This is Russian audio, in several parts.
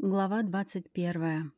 Глава двадцать первая.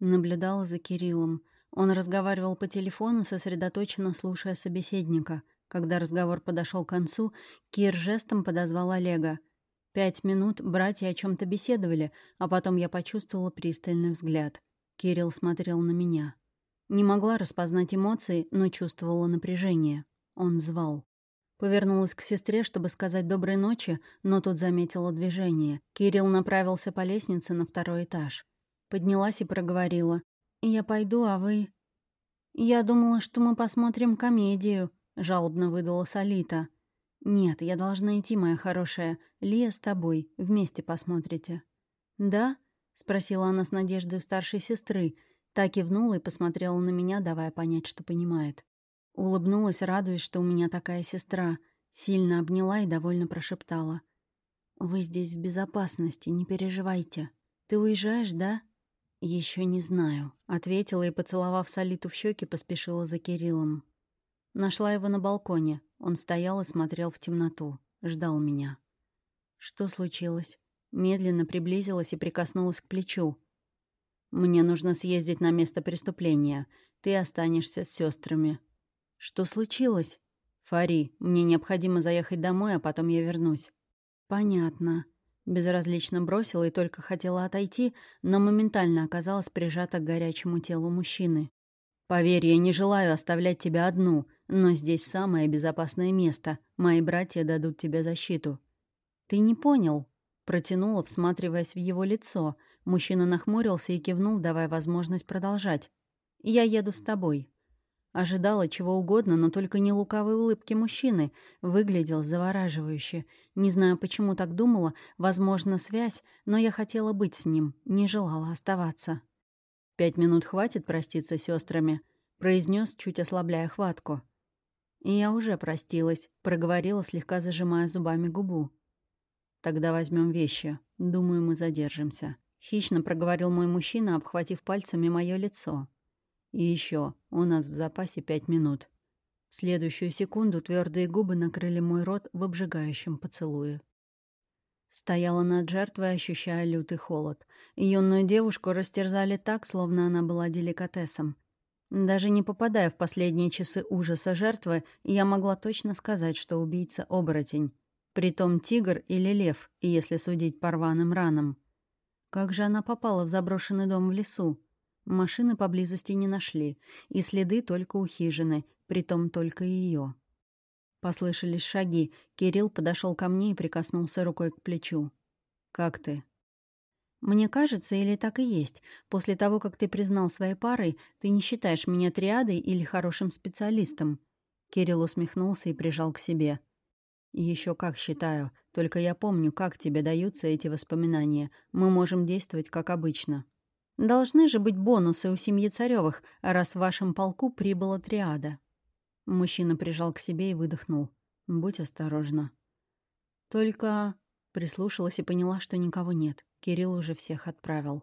Наблюдала за Кириллом. Он разговаривал по телефону, сосредоточенно слушая собеседника. Когда разговор подошел к концу, Кир жестом подозвал Олега. Пять минут братья о чем то беседовали, а потом я почувствовала пристальный взгляд. Кирилл смотрел на меня. Не могла распознать эмоции, но чувствовала напряжение. Он звал. Повернулась к сестре, чтобы сказать доброй ночи, но тут заметила движение. Кирилл направился по лестнице на второй этаж. Поднялась и проговорила. «Я пойду, а вы...» «Я думала, что мы посмотрим комедию», — жалобно выдала Солита. «Нет, я должна идти, моя хорошая. Лия с тобой. Вместе посмотрите». «Да?» — спросила она с надеждой у старшей сестры. Та кивнула и посмотрела на меня, давая понять, что понимает. Улыбнулась, радуясь, что у меня такая сестра. Сильно обняла и довольно прошептала. «Вы здесь в безопасности, не переживайте. Ты уезжаешь, да?» Еще не знаю», — ответила и, поцеловав Солиту в щеки, поспешила за Кириллом. Нашла его на балконе. Он стоял и смотрел в темноту. Ждал меня. Что случилось? Медленно приблизилась и прикоснулась к плечу. «Мне нужно съездить на место преступления. Ты останешься с сестрами. «Что случилось?» «Фари, мне необходимо заехать домой, а потом я вернусь». «Понятно». Безразлично бросила и только хотела отойти, но моментально оказалась прижата к горячему телу мужчины. «Поверь, я не желаю оставлять тебя одну, но здесь самое безопасное место. Мои братья дадут тебе защиту». «Ты не понял?» Протянула, всматриваясь в его лицо. Мужчина нахмурился и кивнул, давая возможность продолжать. «Я еду с тобой». Ожидала чего угодно, но только не лукавой улыбки мужчины. Выглядел завораживающе. Не знаю, почему так думала. Возможно, связь, но я хотела быть с ним, не желала оставаться. «Пять минут хватит проститься с сестрами, произнес, чуть ослабляя хватку. И я уже простилась, проговорила, слегка зажимая зубами губу. «Тогда возьмем вещи. Думаю, мы задержимся». Хищно проговорил мой мужчина, обхватив пальцами мое лицо. И еще, у нас в запасе пять минут. В следующую секунду твердые губы накрыли мой рот в обжигающем поцелуе. Стояла над жертвой, ощущая лютый холод. Юную девушку растерзали так, словно она была деликатесом. Даже не попадая в последние часы ужаса жертвы, я могла точно сказать, что убийца — оборотень. Притом тигр или лев, если судить по рваным ранам. Как же она попала в заброшенный дом в лесу? Машины поблизости не нашли, и следы только у хижины, притом только ее. Послышались шаги. Кирилл подошел ко мне и прикоснулся рукой к плечу. «Как ты?» «Мне кажется, или так и есть. После того, как ты признал своей парой, ты не считаешь меня триадой или хорошим специалистом». Кирилл усмехнулся и прижал к себе. Еще как считаю. Только я помню, как тебе даются эти воспоминания. Мы можем действовать как обычно». Должны же быть бонусы у семьи Царёвых, раз в вашем полку прибыла триада. Мужчина прижал к себе и выдохнул. «Будь осторожна». Только прислушалась и поняла, что никого нет. Кирилл уже всех отправил.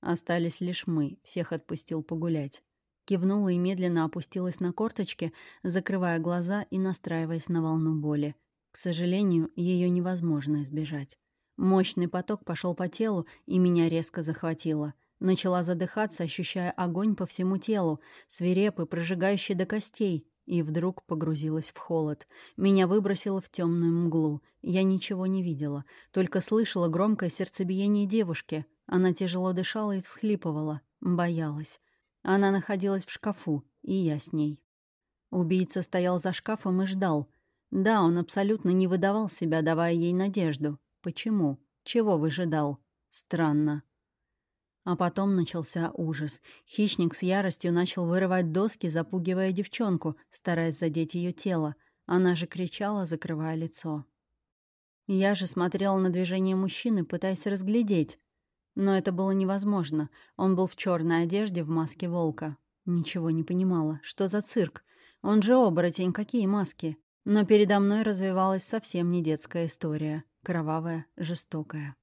Остались лишь мы, всех отпустил погулять. Кивнула и медленно опустилась на корточки, закрывая глаза и настраиваясь на волну боли. К сожалению, ее невозможно избежать. Мощный поток пошел по телу, и меня резко захватило. Начала задыхаться, ощущая огонь по всему телу, свирепый, прожигающий до костей, и вдруг погрузилась в холод. Меня выбросило в темную мглу. Я ничего не видела, только слышала громкое сердцебиение девушки. Она тяжело дышала и всхлипывала, боялась. Она находилась в шкафу, и я с ней. Убийца стоял за шкафом и ждал. Да, он абсолютно не выдавал себя, давая ей надежду. Почему? Чего выжидал? Странно. А потом начался ужас. Хищник с яростью начал вырывать доски, запугивая девчонку, стараясь задеть ее тело. Она же кричала, закрывая лицо. Я же смотрела на движение мужчины, пытаясь разглядеть. Но это было невозможно. Он был в черной одежде в маске волка. Ничего не понимала. Что за цирк? Он же оборотень, какие маски? Но передо мной развивалась совсем не детская история кровавая, жестокая.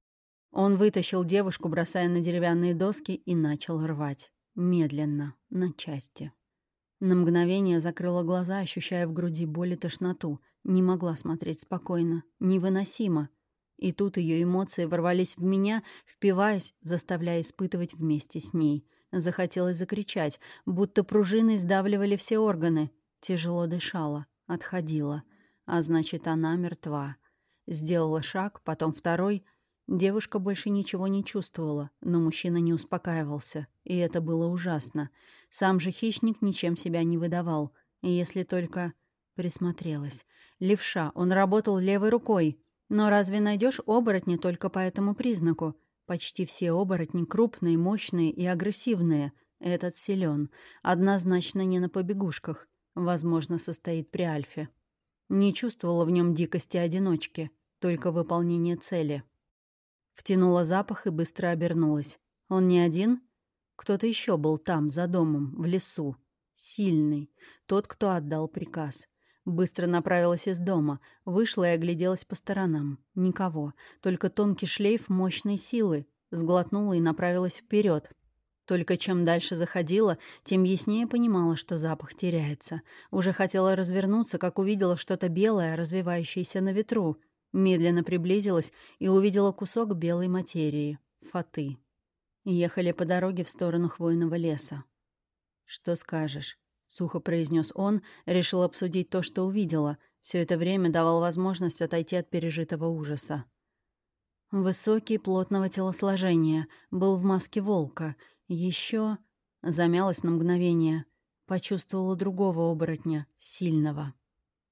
Он вытащил девушку, бросая на деревянные доски, и начал рвать. Медленно, на части. На мгновение закрыла глаза, ощущая в груди боль и тошноту. Не могла смотреть спокойно. Невыносимо. И тут ее эмоции ворвались в меня, впиваясь, заставляя испытывать вместе с ней. Захотелось закричать, будто пружины сдавливали все органы. Тяжело дышала, отходила. А значит, она мертва. Сделала шаг, потом второй. Девушка больше ничего не чувствовала, но мужчина не успокаивался, и это было ужасно. Сам же хищник ничем себя не выдавал, если только... Присмотрелась. Левша, он работал левой рукой. Но разве найдешь оборотни только по этому признаку? Почти все оборотни крупные, мощные и агрессивные. Этот силен. Однозначно не на побегушках. Возможно, состоит при альфе. Не чувствовала в нем дикости одиночки, только выполнение цели. Втянула запах и быстро обернулась. Он не один? Кто-то еще был там, за домом, в лесу. Сильный. Тот, кто отдал приказ. Быстро направилась из дома, вышла и огляделась по сторонам. Никого, только тонкий шлейф мощной силы. Сглотнула и направилась вперед. Только чем дальше заходила, тем яснее понимала, что запах теряется. Уже хотела развернуться, как увидела что-то белое, развивающееся на ветру. Медленно приблизилась и увидела кусок белой материи. Фаты. Ехали по дороге в сторону хвойного леса. «Что скажешь?» сухо произнес он, решил обсудить то, что увидела. Все это время давал возможность отойти от пережитого ужаса. Высокий, плотного телосложения, был в маске волка. Еще замялась на мгновение. Почувствовала другого оборотня, сильного.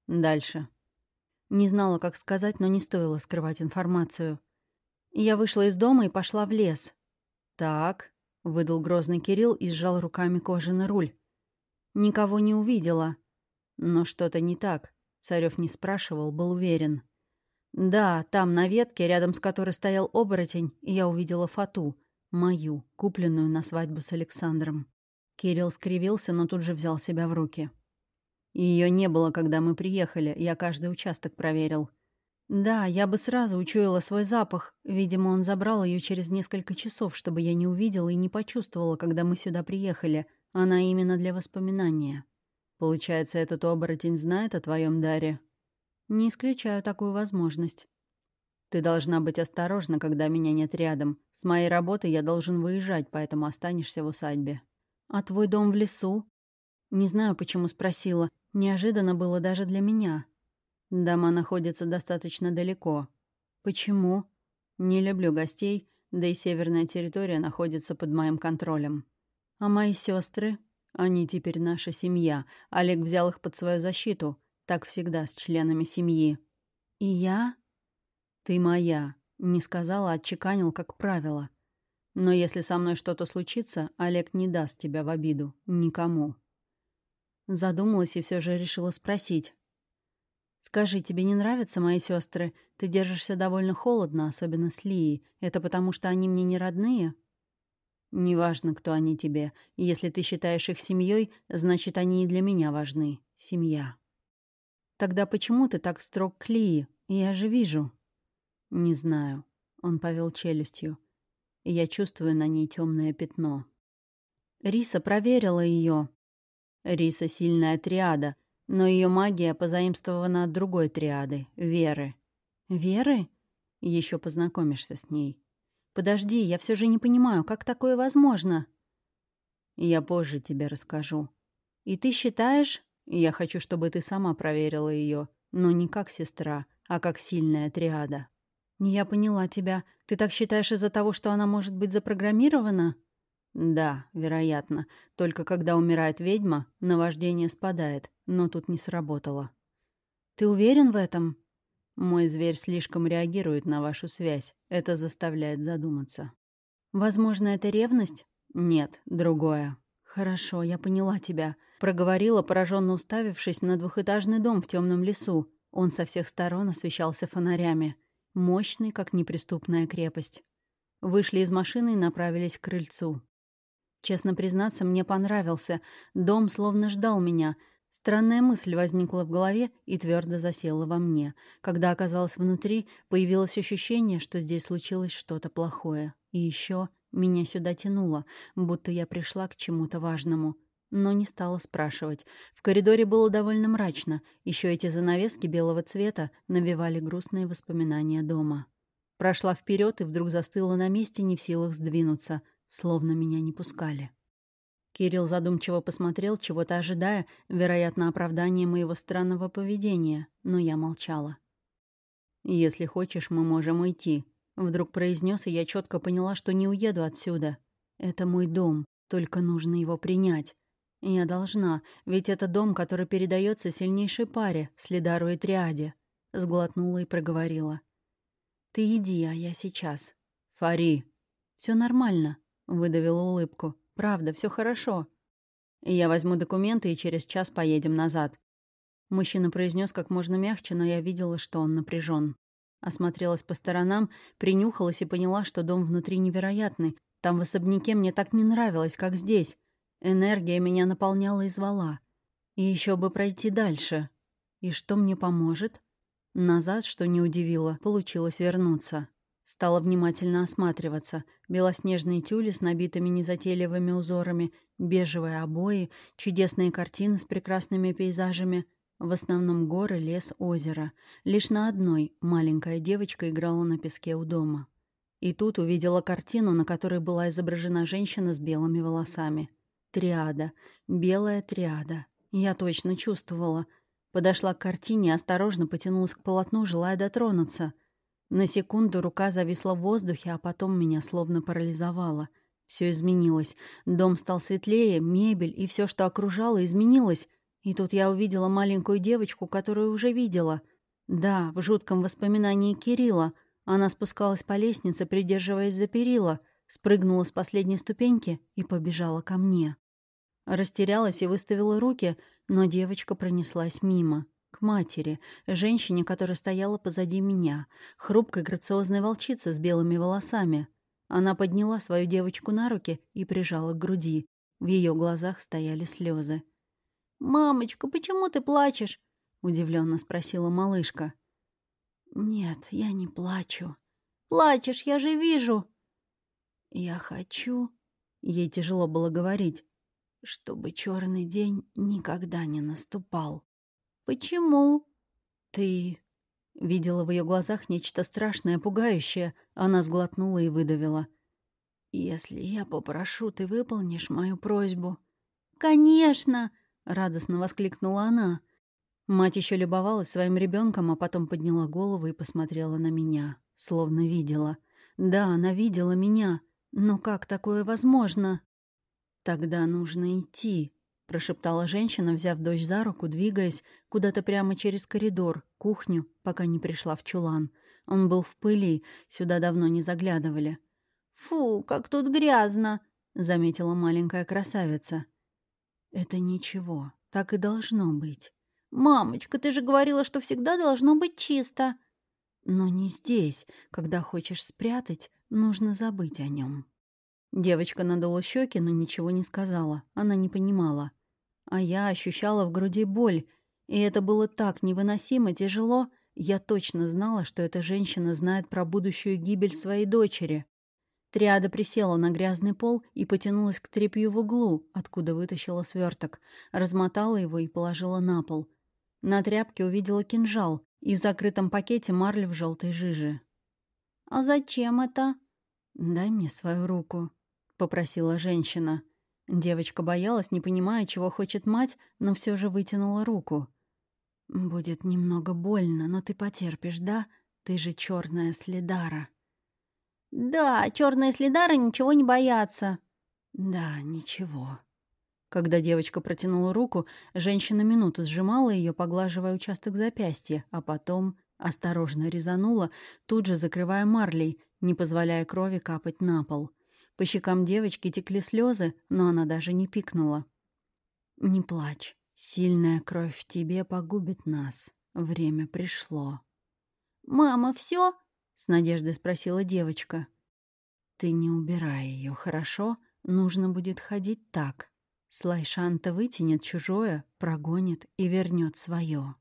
Дальше. Не знала, как сказать, но не стоило скрывать информацию. Я вышла из дома и пошла в лес. «Так», — выдал грозный Кирилл и сжал руками кожаный руль. Никого не увидела. Но что-то не так. Царев не спрашивал, был уверен. Да, там, на ветке, рядом с которой стоял оборотень, я увидела фату. Мою, купленную на свадьбу с Александром. Кирилл скривился, но тут же взял себя в руки. Ее не было, когда мы приехали, я каждый участок проверил. Да, я бы сразу учуяла свой запах. Видимо, он забрал ее через несколько часов, чтобы я не увидела и не почувствовала, когда мы сюда приехали — она именно для воспоминания. Получается, этот оборотень знает о твоем даре? Не исключаю такую возможность. Ты должна быть осторожна, когда меня нет рядом. С моей работы я должен выезжать, поэтому останешься в усадьбе. А твой дом в лесу? Не знаю, почему спросила. Неожиданно было даже для меня. Дома находятся достаточно далеко. Почему? Не люблю гостей, да и северная территория находится под моим контролем. А мои сестры? Они теперь наша семья. Олег взял их под свою защиту. Так всегда с членами семьи. И я? Ты моя. Не сказала, а отчеканил, как правило. Но если со мной что-то случится, Олег не даст тебя в обиду. Никому. Задумалась и все же решила спросить. «Скажи, тебе не нравятся мои сестры? Ты держишься довольно холодно, особенно с Лией. Это потому, что они мне не родные?» Неважно, кто они тебе. Если ты считаешь их семьей, значит, они и для меня важны. Семья. Тогда почему ты так строг к Лии? Я же вижу. Не знаю. Он повел челюстью. Я чувствую на ней темное пятно. Риса проверила ее. Риса сильная триада, но ее магия позаимствована от другой триады — Веры. Веры? Еще познакомишься с ней. Подожди, я все же не понимаю, как такое возможно? Я позже тебе расскажу. И ты считаешь... Я хочу, чтобы ты сама проверила ее, но не как сестра, а как сильная триада. Я поняла тебя. Ты так считаешь из-за того, что она может быть запрограммирована? Да, вероятно. Только когда умирает ведьма, наваждение спадает, но тут не сработало. Ты уверен в этом? Мой зверь слишком реагирует на вашу связь. Это заставляет задуматься. Возможно, это ревность? Нет, другое. Хорошо, я поняла тебя. Проговорила, пораженно уставившись на двухэтажный дом в темном лесу. Он со всех сторон освещался фонарями. Мощный, как неприступная крепость. Вышли из машины и направились к крыльцу. Честно признаться, мне понравился. Дом словно ждал меня — Странная мысль возникла в голове и твердо засела во мне. Когда оказалась внутри, появилось ощущение, что здесь случилось что-то плохое. И еще меня сюда тянуло, будто я пришла к чему-то важному. Но не стала спрашивать. В коридоре было довольно мрачно. Еще эти занавески белого цвета навевали грустные воспоминания дома. Прошла вперед и вдруг застыла на месте, не в силах сдвинуться, словно меня не пускали. Кирилл задумчиво посмотрел, чего-то ожидая, вероятно, оправдания моего странного поведения, но я молчала. «Если хочешь, мы можем уйти», — вдруг произнес, и я четко поняла, что не уеду отсюда. «Это мой дом, только нужно его принять. Я должна, ведь это дом, который передается сильнейшей паре, Следару и Триаде», — сглотнула и проговорила. «Ты иди, а я сейчас». «Фари». Все нормально», — выдавила улыбку. «Правда, все хорошо». «Я возьму документы и через час поедем назад». Мужчина произнес как можно мягче, но я видела, что он напряжен. Осмотрелась по сторонам, принюхалась и поняла, что дом внутри невероятный. Там в особняке мне так не нравилось, как здесь. Энергия меня наполняла и звала. И еще бы пройти дальше. И что мне поможет? Назад, что не удивило, получилось вернуться. Стала внимательно осматриваться. Белоснежные тюли с набитыми незатейливыми узорами, бежевые обои, чудесные картины с прекрасными пейзажами. В основном горы, лес, озеро. Лишь на одной маленькая девочка играла на песке у дома. И тут увидела картину, на которой была изображена женщина с белыми волосами. Триада. Белая триада. Я точно чувствовала — Подошла к картине осторожно потянулась к полотну, желая дотронуться. На секунду рука зависла в воздухе, а потом меня словно парализовало. Все изменилось. Дом стал светлее, мебель и все, что окружало, изменилось. И тут я увидела маленькую девочку, которую уже видела. Да, в жутком воспоминании Кирилла. Она спускалась по лестнице, придерживаясь за перила, спрыгнула с последней ступеньки и побежала ко мне. Растерялась и выставила руки, но девочка пронеслась мимо. К матери, женщине, которая стояла позади меня, хрупкой грациозной волчице с белыми волосами. Она подняла свою девочку на руки и прижала к груди. В ее глазах стояли слезы. «Мамочка, почему ты плачешь?» — удивленно спросила малышка. «Нет, я не плачу». «Плачешь, я же вижу». «Я хочу...» Ей тяжело было говорить чтобы черный день никогда не наступал. Почему? Ты видела в ее глазах нечто страшное, пугающее. Она сглотнула и выдавила. Если я попрошу, ты выполнишь мою просьбу. Конечно! радостно воскликнула она. Мать еще любовалась своим ребенком, а потом подняла голову и посмотрела на меня, словно видела. Да, она видела меня. Но как такое возможно? «Тогда нужно идти», — прошептала женщина, взяв дочь за руку, двигаясь куда-то прямо через коридор, кухню, пока не пришла в чулан. Он был в пыли, сюда давно не заглядывали. «Фу, как тут грязно!» — заметила маленькая красавица. «Это ничего, так и должно быть». «Мамочка, ты же говорила, что всегда должно быть чисто». «Но не здесь. Когда хочешь спрятать, нужно забыть о нем. Девочка надула щеки, но ничего не сказала. Она не понимала. А я ощущала в груди боль. И это было так невыносимо тяжело. Я точно знала, что эта женщина знает про будущую гибель своей дочери. Триада присела на грязный пол и потянулась к тряпью в углу, откуда вытащила сверток, размотала его и положила на пол. На тряпке увидела кинжал и в закрытом пакете марль в желтой жиже. «А зачем это?» «Дай мне свою руку», попросила женщина. Девочка боялась, не понимая, чего хочет мать, но все же вытянула руку. «Будет немного больно, но ты потерпишь, да? Ты же черная следара». «Да, черные следары ничего не боятся». «Да, ничего». Когда девочка протянула руку, женщина минуту сжимала ее, поглаживая участок запястья, а потом осторожно резанула, тут же закрывая марлей, не позволяя крови капать на пол. По щекам девочки текли слезы, но она даже не пикнула. «Не плачь. Сильная кровь в тебе погубит нас. Время пришло». «Мама, все? с надеждой спросила девочка. «Ты не убирай ее, хорошо? Нужно будет ходить так. Слайшанта вытянет чужое, прогонит и вернет свое».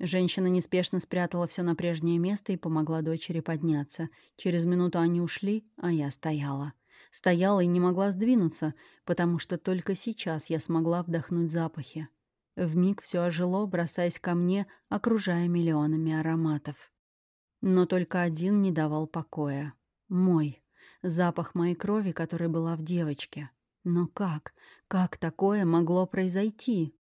Женщина неспешно спрятала все на прежнее место и помогла дочери подняться. Через минуту они ушли, а я стояла. Стояла и не могла сдвинуться, потому что только сейчас я смогла вдохнуть запахи. Вмиг все ожило, бросаясь ко мне, окружая миллионами ароматов. Но только один не давал покоя. Мой. Запах моей крови, которая была в девочке. Но как? Как такое могло произойти?